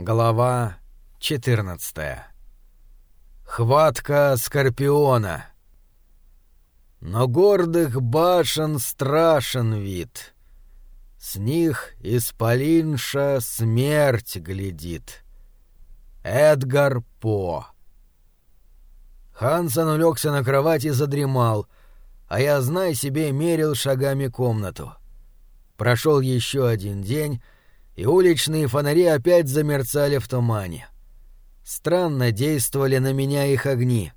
Глава 14 Хватка Скорпиона Но гордых башен страшен вид. С них исполинша смерть глядит. Эдгар По Хансон улегся на кровать и задремал, а я, знай себе, мерил шагами комнату. Прошел еще один день, и уличные фонари опять замерцали в тумане. Странно действовали на меня их огни.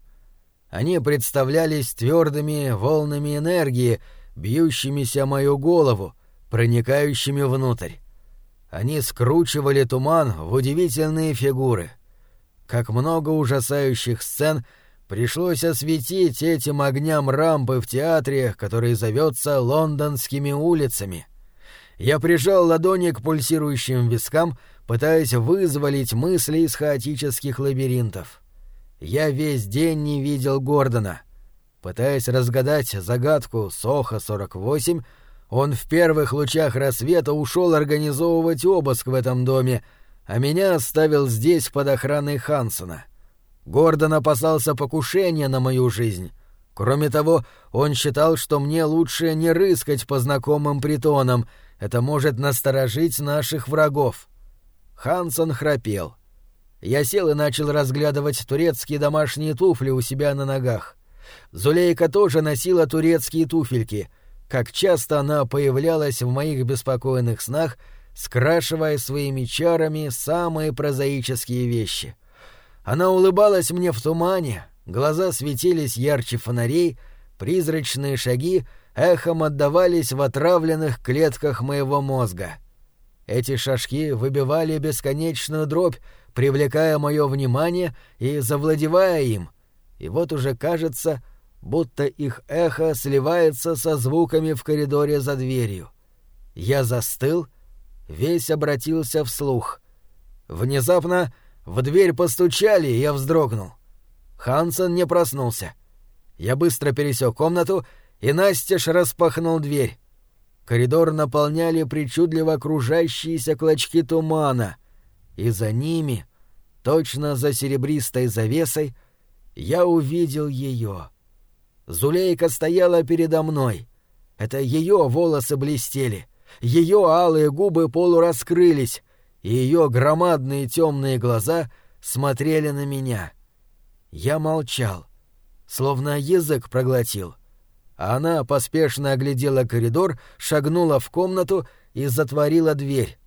Они представлялись твердыми волнами энергии, бьющимися мою голову, проникающими внутрь. Они скручивали туман в удивительные фигуры. Как много ужасающих сцен пришлось осветить этим огням рампы в театре, который зовется Лондонскими улицами — я прижал ладони к пульсирующим вискам, пытаясь вызволить мысли из хаотических лабиринтов. Я весь день не видел Гордона. Пытаясь разгадать загадку Соха-48, он в первых лучах рассвета ушел организовывать обыск в этом доме, а меня оставил здесь под охраной Хансона. Гордон опасался покушения на мою жизнь. Кроме того, он считал, что мне лучше не рыскать по знакомым притонам — это может насторожить наших врагов. Хансон храпел. Я сел и начал разглядывать турецкие домашние туфли у себя на ногах. Зулейка тоже носила турецкие туфельки. Как часто она появлялась в моих беспокойных снах, скрашивая своими чарами самые прозаические вещи. Она улыбалась мне в тумане, глаза светились ярче фонарей, призрачные шаги — эхом отдавались в отравленных клетках моего мозга. Эти шажки выбивали бесконечную дробь, привлекая мое внимание и завладевая им. И вот уже кажется, будто их эхо сливается со звуками в коридоре за дверью. Я застыл, весь обратился вслух. Внезапно в дверь постучали, и я вздрогнул. Хансен не проснулся. Я быстро пересек комнату и настежь распахнул дверь. Коридор наполняли причудливо окружающиеся клочки тумана, и за ними, точно за серебристой завесой, я увидел ее. Зулейка стояла передо мной. Это ее волосы блестели, ее алые губы полураскрылись, и ее громадные темные глаза смотрели на меня. Я молчал, словно язык проглотил. Она поспешно оглядела коридор, шагнула в комнату и затворила дверь.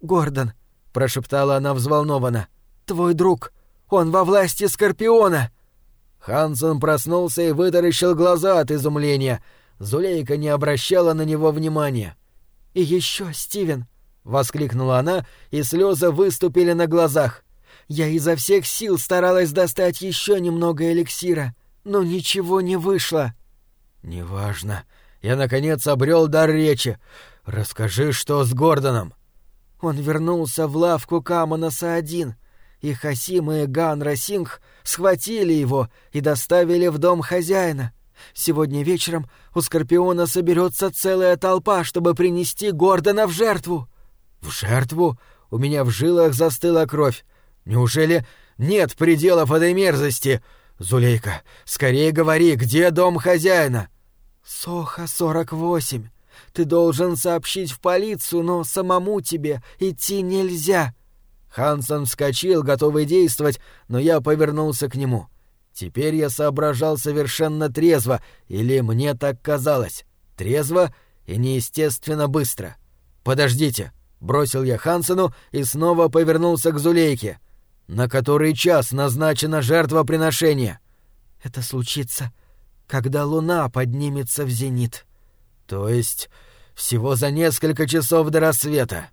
«Гордон», — прошептала она взволнованно, — «твой друг, он во власти Скорпиона!» Хансон проснулся и вытаращил глаза от изумления. Зулейка не обращала на него внимания. «И еще, Стивен!» — воскликнула она, и слезы выступили на глазах. «Я изо всех сил старалась достать еще немного эликсира, но ничего не вышло». «Неважно. Я, наконец, обрел дар речи. Расскажи, что с Гордоном». Он вернулся в лавку Камонаса один, и Хасим и Ган Расингх схватили его и доставили в дом хозяина. Сегодня вечером у Скорпиона соберется целая толпа, чтобы принести Гордона в жертву. В жертву? У меня в жилах застыла кровь. Неужели нет пределов этой мерзости? Зулейка, скорее говори, где дом хозяина? «Соха, сорок восемь. Ты должен сообщить в полицию, но самому тебе идти нельзя». Хансон вскочил, готовый действовать, но я повернулся к нему. Теперь я соображал совершенно трезво, или мне так казалось. Трезво и неестественно быстро. «Подождите», — бросил я Хансону и снова повернулся к Зулейке. «На который час назначено жертвоприношение?» «Это случится когда луна поднимется в зенит. То есть всего за несколько часов до рассвета.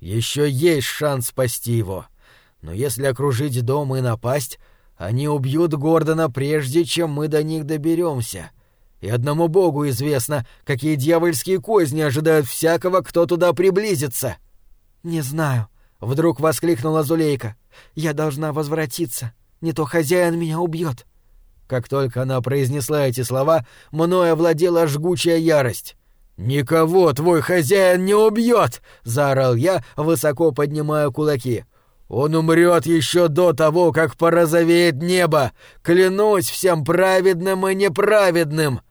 Еще есть шанс спасти его. Но если окружить дом и напасть, они убьют Гордона прежде, чем мы до них доберемся. И одному богу известно, какие дьявольские козни ожидают всякого, кто туда приблизится. «Не знаю», — вдруг воскликнула Зулейка. «Я должна возвратиться. Не то хозяин меня убьет. Как только она произнесла эти слова, мною овладела жгучая ярость. «Никого твой хозяин не убьет!» — заорал я, высоко поднимая кулаки. Он умрет еще до того, как порозовеет небо! Клянусь всем праведным и неправедным!»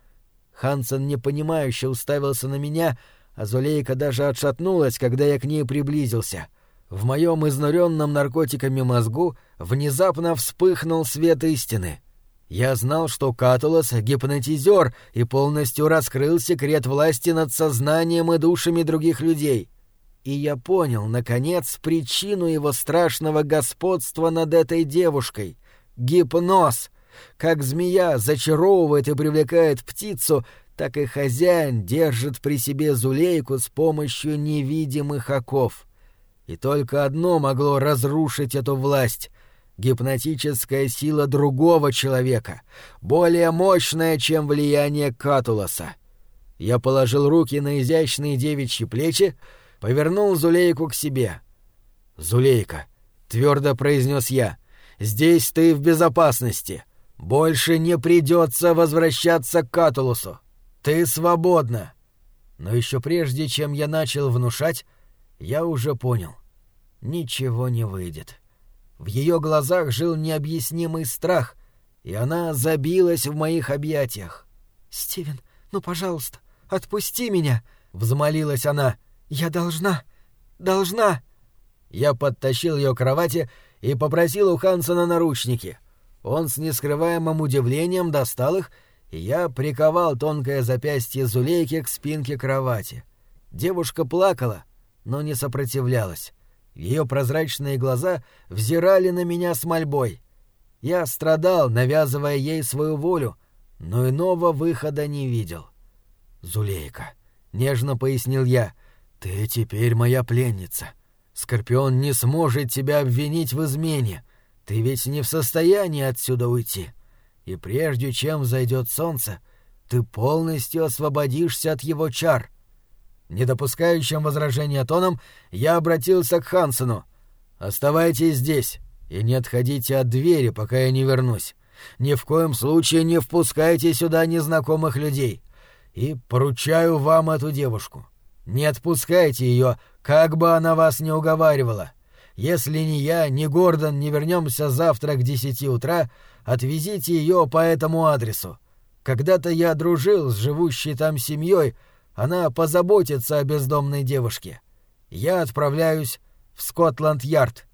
Хансен непонимающе уставился на меня, а Зулейка даже отшатнулась, когда я к ней приблизился. В моем изнуренном наркотиками мозгу внезапно вспыхнул свет истины. Я знал, что Катулос — гипнотизер и полностью раскрыл секрет власти над сознанием и душами других людей. И я понял, наконец, причину его страшного господства над этой девушкой — гипноз — как змея зачаровывает и привлекает птицу, так и хозяин держит при себе Зулейку с помощью невидимых оков. И только одно могло разрушить эту власть — гипнотическая сила другого человека, более мощная, чем влияние Катулоса. Я положил руки на изящные девичьи плечи, повернул Зулейку к себе. «Зулейка», — твердо произнес я, — «здесь ты в безопасности». Больше не придется возвращаться к Катулусу. Ты свободна. Но еще прежде, чем я начал внушать, я уже понял. Ничего не выйдет. В ее глазах жил необъяснимый страх, и она забилась в моих объятиях. «Стивен, ну, пожалуйста, отпусти меня!» — взмолилась она. «Я должна, должна!» Я подтащил ее к кровати и попросил у Хансона наручники — он с нескрываемым удивлением достал их, и я приковал тонкое запястье Зулейки к спинке кровати. Девушка плакала, но не сопротивлялась. Ее прозрачные глаза взирали на меня с мольбой. Я страдал, навязывая ей свою волю, но иного выхода не видел. «Зулейка», — нежно пояснил я, — «ты теперь моя пленница. Скорпион не сможет тебя обвинить в измене. Ты ведь не в состоянии отсюда уйти. И прежде чем взойдет солнце, ты полностью освободишься от его чар. Не допускающим возражения тоном, я обратился к Хансену. «Оставайтесь здесь и не отходите от двери, пока я не вернусь. Ни в коем случае не впускайте сюда незнакомых людей. И поручаю вам эту девушку. Не отпускайте ее, как бы она вас не уговаривала. Если ни я, ни Гордон не вернемся завтра к десяти утра, отвезите ее по этому адресу. Когда-то я дружил с живущей там семьей, она позаботится о бездомной девушке. Я отправляюсь в Скотланд-Ярд».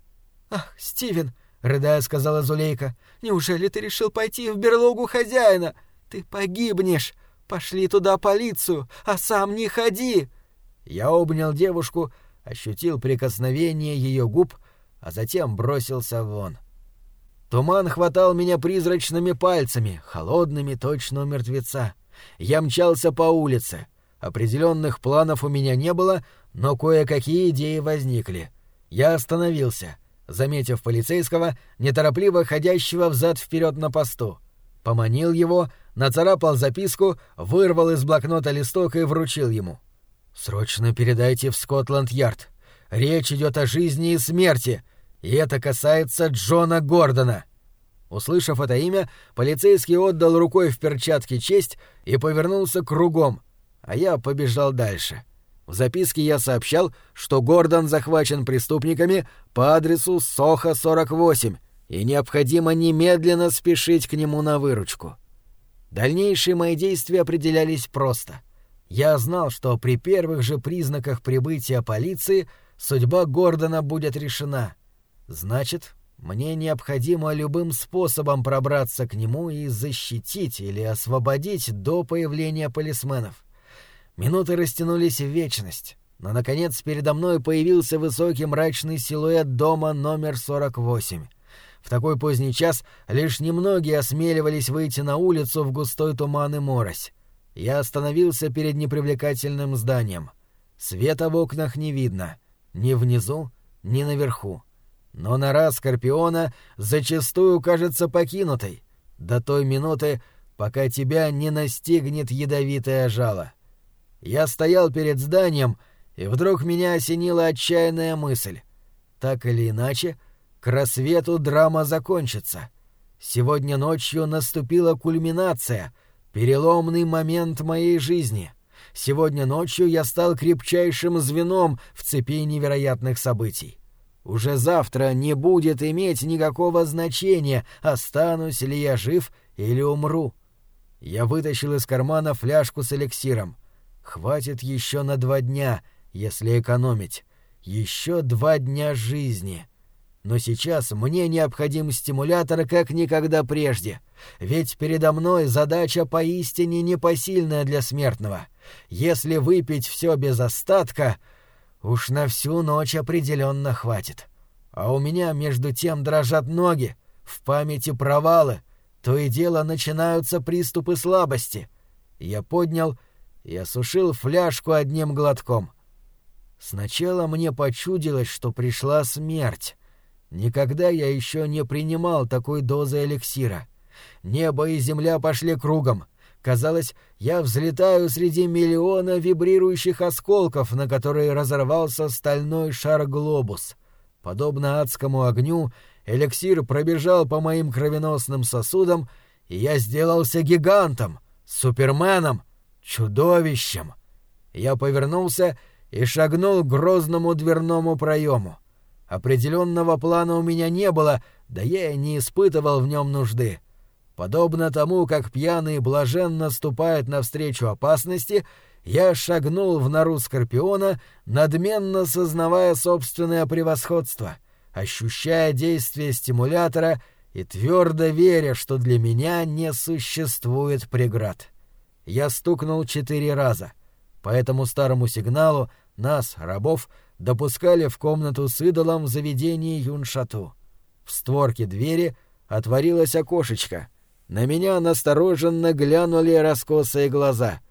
«Ах, Стивен!» — рыдая сказала Зулейка. «Неужели ты решил пойти в берлогу хозяина? Ты погибнешь! Пошли туда полицию, а сам не ходи!» Я обнял девушку, — ощутил прикосновение ее губ, а затем бросился вон. Туман хватал меня призрачными пальцами, холодными точно у мертвеца. Я мчался по улице. Определенных планов у меня не было, но кое-какие идеи возникли. Я остановился, заметив полицейского, неторопливо ходящего взад-вперед на посту. Поманил его, нацарапал записку, вырвал из блокнота листок и вручил ему. — «Срочно передайте в Скотланд-Ярд. Речь идет о жизни и смерти, и это касается Джона Гордона». Услышав это имя, полицейский отдал рукой в перчатке честь и повернулся кругом, а я побежал дальше. В записке я сообщал, что Гордон захвачен преступниками по адресу Соха 48, и необходимо немедленно спешить к нему на выручку. Дальнейшие мои действия определялись просто. Я знал, что при первых же признаках прибытия полиции судьба Гордона будет решена. Значит, мне необходимо любым способом пробраться к нему и защитить или освободить до появления полисменов. Минуты растянулись в вечность, но, наконец, передо мной появился высокий мрачный силуэт дома номер 48. В такой поздний час лишь немногие осмеливались выйти на улицу в густой туман и морось. Я остановился перед непривлекательным зданием. Света в окнах не видно. Ни внизу, ни наверху. Но нора Скорпиона зачастую кажется покинутой. До той минуты, пока тебя не настигнет ядовитое жало. Я стоял перед зданием, и вдруг меня осенила отчаянная мысль. Так или иначе, к рассвету драма закончится. Сегодня ночью наступила кульминация — Переломный момент моей жизни. Сегодня ночью я стал крепчайшим звеном в цепи невероятных событий. Уже завтра не будет иметь никакого значения, останусь ли я жив или умру. Я вытащил из кармана фляжку с эликсиром. Хватит еще на два дня, если экономить. Еще два дня жизни. Но сейчас мне необходим стимулятор как никогда прежде. Ведь передо мной задача поистине непосильная для смертного. Если выпить все без остатка, Уж на всю ночь определенно хватит. А у меня между тем дрожат ноги, в памяти провалы, то и дело начинаются приступы слабости. Я поднял и осушил фляжку одним глотком. Сначала мне почудилось, что пришла смерть. Никогда я еще не принимал такой дозы эликсира. Небо и земля пошли кругом — Казалось, я взлетаю среди миллиона вибрирующих осколков, на которые разорвался стальной шар-глобус. Подобно адскому огню, эликсир пробежал по моим кровеносным сосудам, и я сделался гигантом, суперменом, чудовищем. Я повернулся и шагнул к грозному дверному проему. Определенного плана у меня не было, да я и не испытывал в нем нужды. — Подобно тому, как пьяный блаженно ступает навстречу опасности, я шагнул в нору Скорпиона, надменно сознавая собственное превосходство, ощущая действие стимулятора и твердо веря, что для меня не существует преград. Я стукнул четыре раза. По этому старому сигналу нас, рабов, допускали в комнату с идолом в заведении Юншату. В створке двери отворилось окошечко — на меня настороженно глянули раскосые глаза.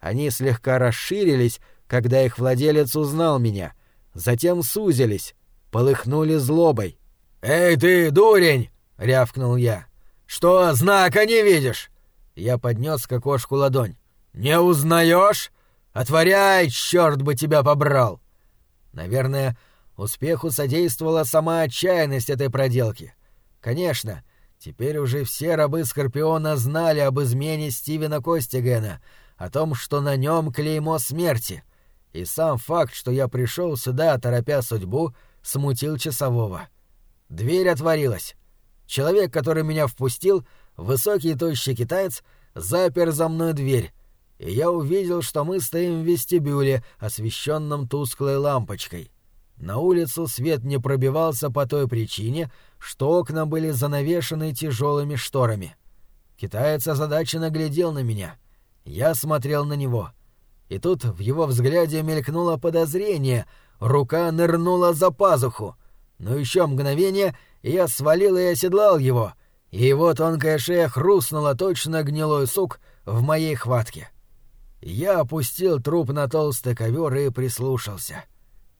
Они слегка расширились, когда их владелец узнал меня, затем сузились, полыхнули злобой. «Эй ты, дурень!» — рявкнул я. «Что, знака не видишь?» Я поднес к окошку ладонь. «Не узнаешь? Отворяй, черт бы тебя побрал!» Наверное, успеху содействовала сама отчаянность этой проделки. Конечно, — Теперь уже все рабы Скорпиона знали об измене Стивена Костигена, о том, что на нем клеймо смерти. И сам факт, что я пришел сюда, торопя судьбу, смутил часового. Дверь отворилась. Человек, который меня впустил, высокий тощий китаец, запер за мной дверь, и я увидел, что мы стоим в вестибюле, освещенном тусклой лампочкой. На улицу свет не пробивался по той причине, что окна были занавешены тяжелыми шторами. Китаец озадаченно глядел на меня. Я смотрел на него. И тут в его взгляде мелькнуло подозрение, рука нырнула за пазуху. Но еще мгновение, и я свалил и оседлал его, и его тонкая шея хрустнула точно гнилой сук в моей хватке. Я опустил труп на толстый ковер и прислушался —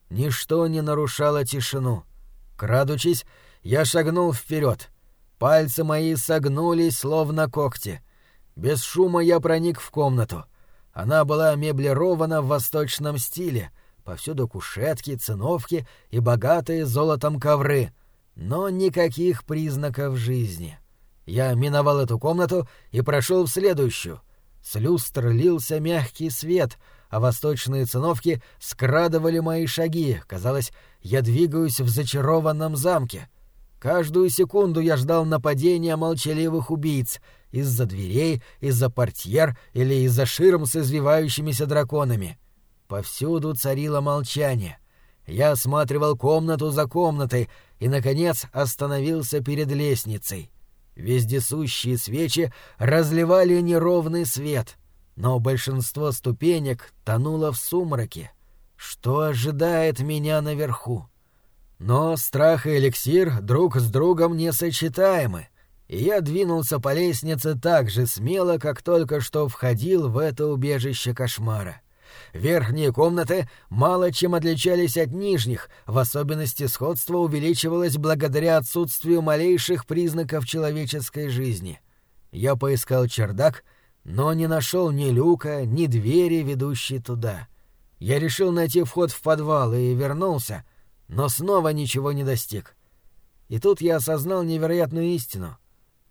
Ничто не нарушало тишину. Крадучись, я шагнул вперед. Пальцы мои согнулись, словно когти. Без шума я проник в комнату. Она была меблирована в восточном стиле, повсюду кушетки, циновки и богатые золотом ковры, но никаких признаков жизни. Я миновал эту комнату и прошел в следующую. С люстр лился мягкий свет — а восточные циновки скрадывали мои шаги. Казалось, я двигаюсь в зачарованном замке. Каждую секунду я ждал нападения молчаливых убийц из-за дверей, из-за портьер или из-за ширм с извивающимися драконами. Повсюду царило молчание. Я осматривал комнату за комнатой и, наконец, остановился перед лестницей. Вездесущие свечи разливали неровный свет — но большинство ступенек тонуло в сумраке. Что ожидает меня наверху? Но страх и эликсир друг с другом несочетаемы, и я двинулся по лестнице так же смело, как только что входил в это убежище кошмара. Верхние комнаты мало чем отличались от нижних, в особенности сходство увеличивалось благодаря отсутствию малейших признаков человеческой жизни. Я поискал чердак — но не нашел ни люка, ни двери, ведущей туда. Я решил найти вход в подвал и вернулся, но снова ничего не достиг. И тут я осознал невероятную истину.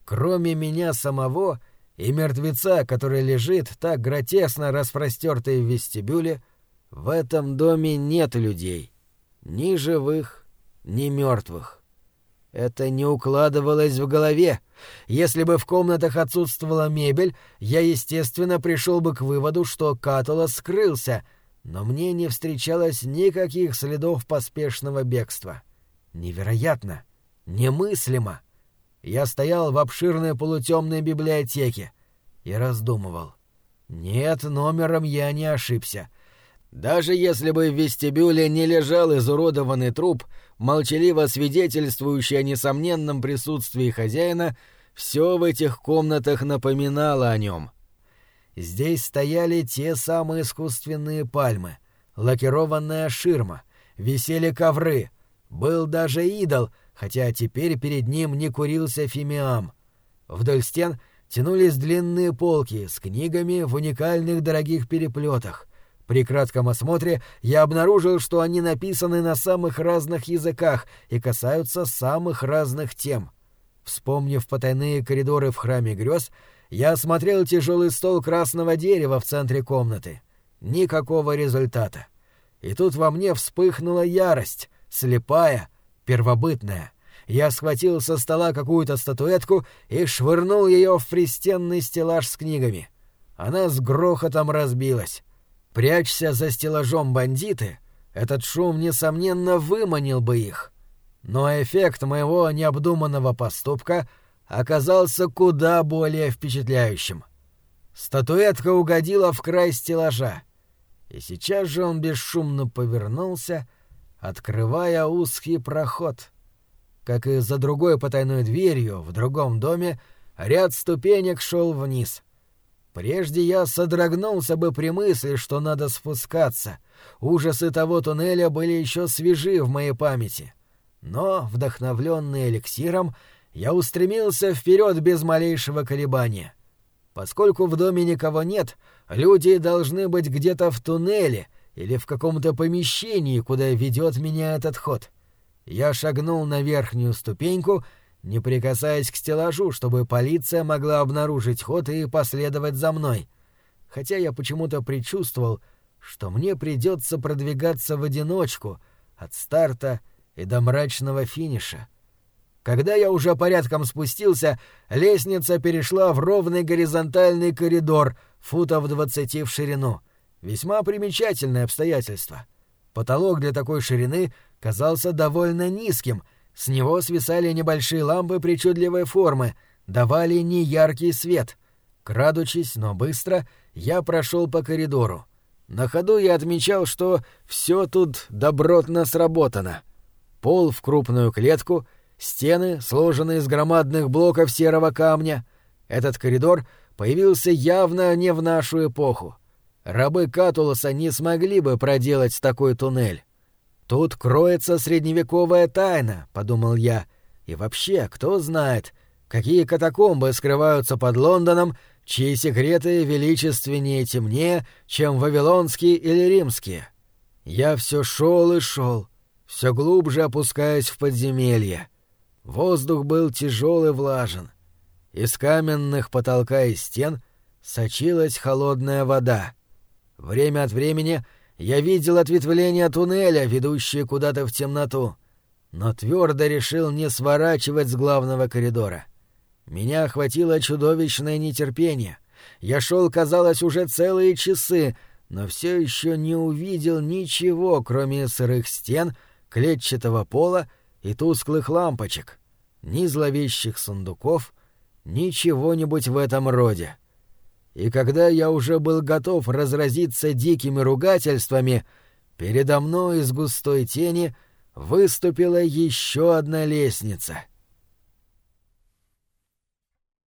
Кроме меня самого и мертвеца, который лежит так гротесно распростертый в вестибюле, в этом доме нет людей. Ни живых, ни мертвых. Это не укладывалось в голове. Если бы в комнатах отсутствовала мебель, я, естественно, пришел бы к выводу, что Катула скрылся, но мне не встречалось никаких следов поспешного бегства. Невероятно! Немыслимо! Я стоял в обширной полутемной библиотеке и раздумывал. Нет, номером я не ошибся. Даже если бы в вестибюле не лежал изуродованный труп, молчаливо свидетельствующий о несомненном присутствии хозяина, все в этих комнатах напоминало о нем. Здесь стояли те самые искусственные пальмы, лакированная ширма, висели ковры, был даже идол, хотя теперь перед ним не курился фимиам. Вдоль стен тянулись длинные полки с книгами в уникальных дорогих переплетах — при кратком осмотре я обнаружил, что они написаны на самых разных языках и касаются самых разных тем. Вспомнив потайные коридоры в храме грез, я осмотрел тяжелый стол красного дерева в центре комнаты. Никакого результата. И тут во мне вспыхнула ярость, слепая, первобытная. Я схватил со стола какую-то статуэтку и швырнул ее в пристенный стеллаж с книгами. Она с грохотом разбилась. Прячься за стеллажом бандиты, этот шум, несомненно, выманил бы их. Но эффект моего необдуманного поступка оказался куда более впечатляющим. Статуэтка угодила в край стеллажа, и сейчас же он бесшумно повернулся, открывая узкий проход. Как и за другой потайной дверью в другом доме, ряд ступенек шел вниз — Прежде я содрогнулся бы при мысли, что надо спускаться. Ужасы того туннеля были еще свежи в моей памяти. Но, вдохновленный эликсиром, я устремился вперед без малейшего колебания. Поскольку в доме никого нет, люди должны быть где-то в туннеле или в каком-то помещении, куда ведет меня этот ход. Я шагнул на верхнюю ступеньку — не прикасаясь к стеллажу, чтобы полиция могла обнаружить ход и последовать за мной. Хотя я почему-то предчувствовал, что мне придется продвигаться в одиночку от старта и до мрачного финиша. Когда я уже порядком спустился, лестница перешла в ровный горизонтальный коридор, футов двадцати в ширину. Весьма примечательное обстоятельство. Потолок для такой ширины казался довольно низким — с него свисали небольшие лампы причудливой формы, давали неяркий свет. Крадучись, но быстро, я прошел по коридору. На ходу я отмечал, что все тут добротно сработано. Пол в крупную клетку, стены, сложенные из громадных блоков серого камня. Этот коридор появился явно не в нашу эпоху. Рабы Катулоса не смогли бы проделать такой туннель. «Тут кроется средневековая тайна», — подумал я. «И вообще, кто знает, какие катакомбы скрываются под Лондоном, чьи секреты величественнее и темнее, чем вавилонские или римские?» Я все шел и шел, все глубже опускаясь в подземелье. Воздух был тяжел и влажен. Из каменных потолка и стен сочилась холодная вода. Время от времени я видел ответвление туннеля, ведущее куда-то в темноту, но твердо решил не сворачивать с главного коридора. Меня охватило чудовищное нетерпение. Я шел, казалось, уже целые часы, но все еще не увидел ничего, кроме сырых стен, клетчатого пола и тусклых лампочек. Ни зловещих сундуков, ничего-нибудь в этом роде. — и когда я уже был готов разразиться дикими ругательствами, передо мной из густой тени выступила еще одна лестница —